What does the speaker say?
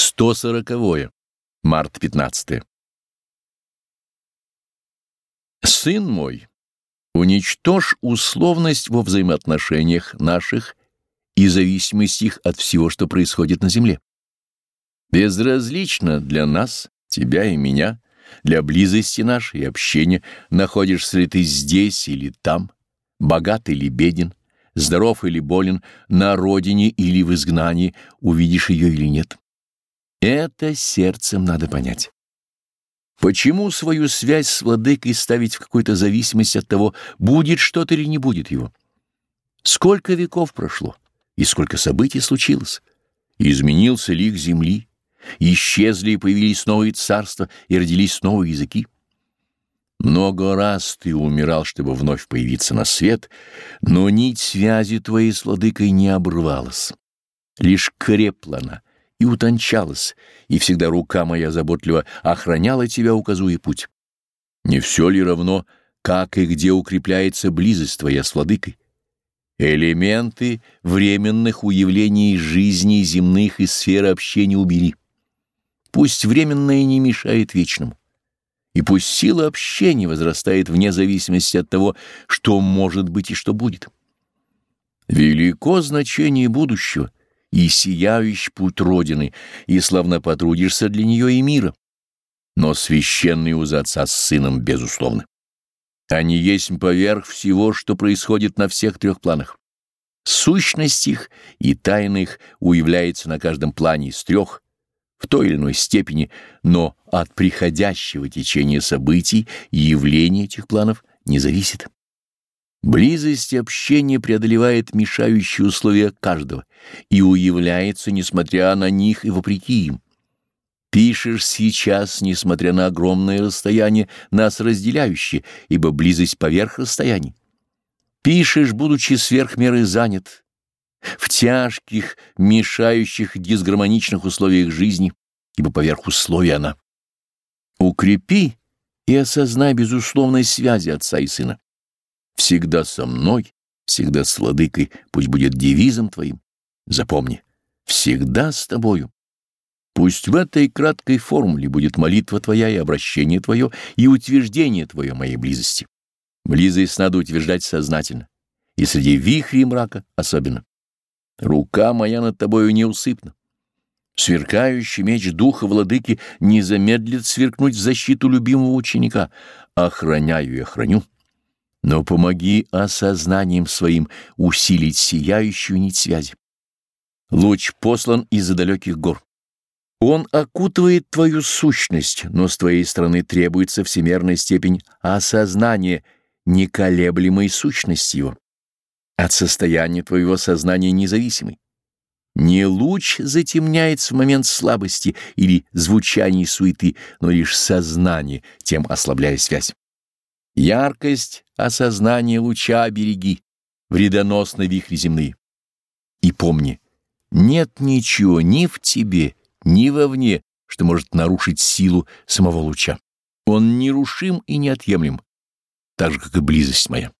140. Март 15. Сын мой, уничтожь условность во взаимоотношениях наших и зависимость их от всего, что происходит на земле. Безразлично для нас, тебя и меня, для близости нашей и общения, находишься ли ты здесь или там, богат или беден, здоров или болен, на родине или в изгнании, увидишь ее или нет. Это сердцем надо понять. Почему свою связь с владыкой ставить в какую-то зависимость от того, будет что-то или не будет его? Сколько веков прошло, и сколько событий случилось? Изменился лик земли, исчезли и появились новые царства, и родились новые языки. Много раз ты умирал, чтобы вновь появиться на свет, но нить связи твоей с владыкой не обрывалась. Лишь крепла она и утончалась, и всегда рука моя заботливо охраняла тебя, указуя путь. Не все ли равно, как и где укрепляется близость твоя с владыкой? Элементы временных уявлений жизни земных и сферы общения убери. Пусть временное не мешает вечному. И пусть сила общения возрастает вне зависимости от того, что может быть и что будет. Велико значение будущего и сияющий путь Родины, и славно потрудишься для нее и мира. Но священные узы отца с сыном безусловны. Они есть поверх всего, что происходит на всех трех планах. Сущность их и тайна их уявляется на каждом плане из трех, в той или иной степени, но от приходящего течения событий и явления этих планов не зависит. Близость общения преодолевает мешающие условия каждого и уявляется, несмотря на них и вопреки им. Пишешь сейчас, несмотря на огромное расстояние, нас разделяющее, ибо близость поверх расстояний. Пишешь, будучи сверх меры занят, в тяжких, мешающих, дисгармоничных условиях жизни, ибо поверх условий она. Укрепи и осознай безусловной связи отца и сына. Всегда со мной, всегда с владыкой, пусть будет девизом твоим. Запомни, всегда с тобою. Пусть в этой краткой формуле будет молитва твоя и обращение твое, и утверждение твое моей близости. Близость надо утверждать сознательно, и среди вихрей мрака особенно. Рука моя над тобою неусыпна. Сверкающий меч духа владыки не замедлит сверкнуть в защиту любимого ученика. Охраняю и охраню. Но помоги осознанием своим усилить сияющую нить связи. Луч послан из-за далеких гор. Он окутывает твою сущность, но с твоей стороны требуется всемерная степень осознания неколеблемой сущности его от состояния твоего сознания независимый. Не луч затемняется в момент слабости или звучания суеты, но лишь сознание, тем ослабляя связь. Яркость осознания луча береги, вредоносной вихри земные. И помни, нет ничего ни в тебе, ни вовне, что может нарушить силу самого луча. Он нерушим и неотъемлем, так же, как и близость моя.